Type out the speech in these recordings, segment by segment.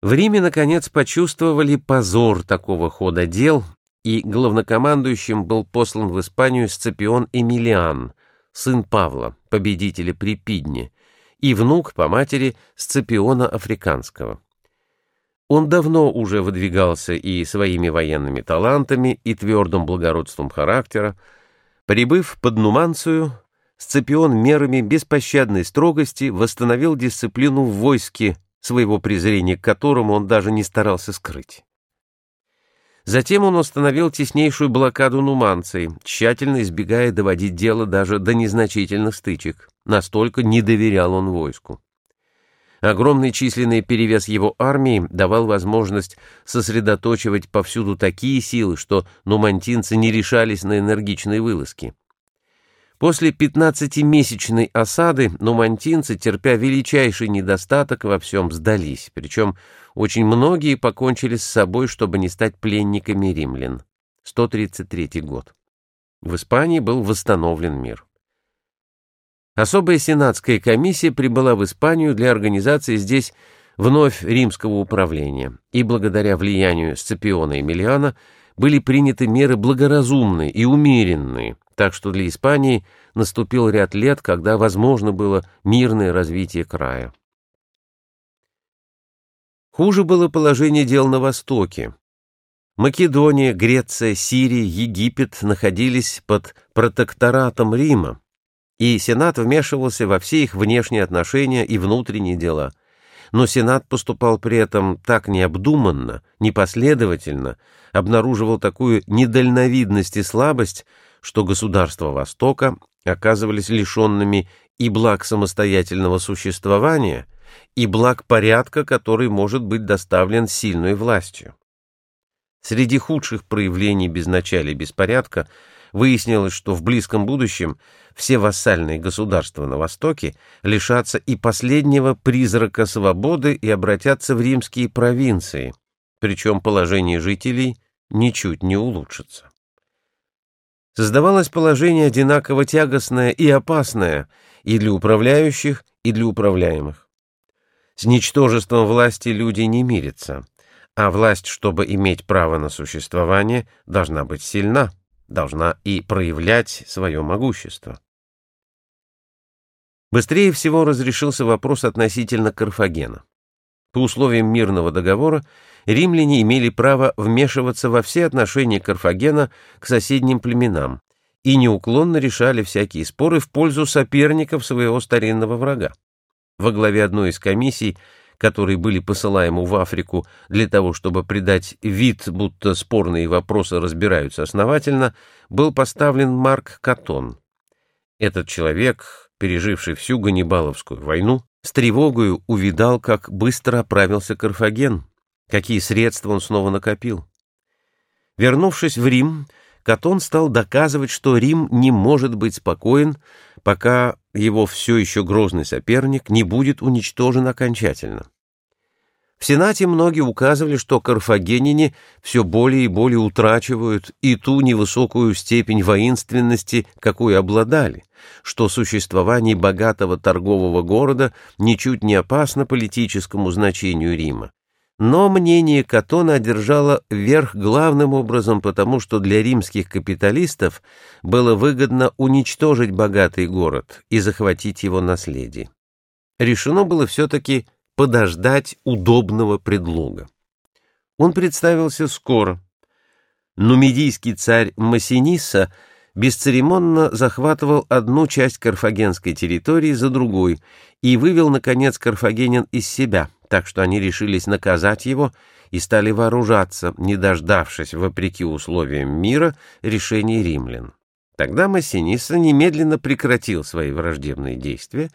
В Риме, наконец, почувствовали позор такого хода дел, и главнокомандующим был послан в Испанию Сципион Эмилиан, сын Павла, победителя при Пидне, и внук по матери Сципиона Африканского. Он давно уже выдвигался и своими военными талантами, и твердым благородством характера. Прибыв под Нуманцию, Сципион мерами беспощадной строгости восстановил дисциплину в войске, своего презрения к которому он даже не старался скрыть. Затем он установил теснейшую блокаду Нуманции, тщательно избегая доводить дело даже до незначительных стычек. Настолько не доверял он войску. Огромный численный перевес его армии давал возможность сосредоточивать повсюду такие силы, что нумантинцы не решались на энергичные вылазки. После 15-месячной осады нумантинцы, терпя величайший недостаток, во всем сдались, причем очень многие покончили с собой, чтобы не стать пленниками римлян. 133 год. В Испании был восстановлен мир. Особая сенатская комиссия прибыла в Испанию для организации здесь вновь римского управления, и благодаря влиянию Сципиона Эмилиана были приняты меры благоразумные и умеренные, так что для Испании наступил ряд лет, когда возможно было мирное развитие края. Хуже было положение дел на Востоке. Македония, Греция, Сирия, Египет находились под протекторатом Рима, и Сенат вмешивался во все их внешние отношения и внутренние дела. Но Сенат поступал при этом так необдуманно, непоследовательно, обнаруживал такую недальновидность и слабость, что государства Востока оказывались лишенными и благ самостоятельного существования, и благ порядка, который может быть доставлен сильной властью. Среди худших проявлений безначалия беспорядка выяснилось, что в близком будущем все вассальные государства на Востоке лишатся и последнего призрака свободы и обратятся в римские провинции, причем положение жителей ничуть не улучшится. Создавалось положение одинаково тягостное и опасное и для управляющих, и для управляемых. С ничтожеством власти люди не мирятся, а власть, чтобы иметь право на существование, должна быть сильна должна и проявлять свое могущество. Быстрее всего разрешился вопрос относительно Карфагена. По условиям мирного договора римляне имели право вмешиваться во все отношения Карфагена к соседним племенам и неуклонно решали всякие споры в пользу соперников своего старинного врага. Во главе одной из комиссий которые были посылаемы в Африку для того, чтобы придать вид, будто спорные вопросы разбираются основательно, был поставлен Марк Катон. Этот человек, переживший всю Ганнибаловскую войну, с тревогою увидал, как быстро оправился Карфаген, какие средства он снова накопил. Вернувшись в Рим, Катон стал доказывать, что Рим не может быть спокоен, пока его все еще грозный соперник не будет уничтожен окончательно. В Сенате многие указывали, что карфагенине все более и более утрачивают и ту невысокую степень воинственности, какую обладали, что существование богатого торгового города ничуть не опасно политическому значению Рима. Но мнение Катона одержало верх главным образом потому, что для римских капиталистов было выгодно уничтожить богатый город и захватить его наследие. Решено было все-таки подождать удобного предлога. Он представился скоро. Нумидийский царь Массиниса бесцеремонно захватывал одну часть карфагенской территории за другой и вывел, наконец, карфагенян из себя — так что они решились наказать его и стали вооружаться, не дождавшись, вопреки условиям мира, решений римлян. Тогда Массиниса немедленно прекратил свои враждебные действия,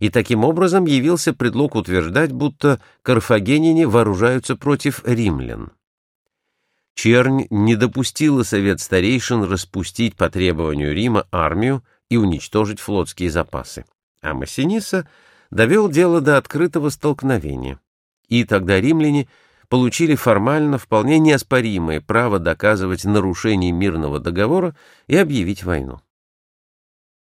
и таким образом явился предлог утверждать, будто карфагенине вооружаются против римлян. Чернь не допустила совет старейшин распустить по требованию Рима армию и уничтожить флотские запасы, а Массиниса — довел дело до открытого столкновения. И тогда римляне получили формально вполне неоспоримое право доказывать нарушение мирного договора и объявить войну.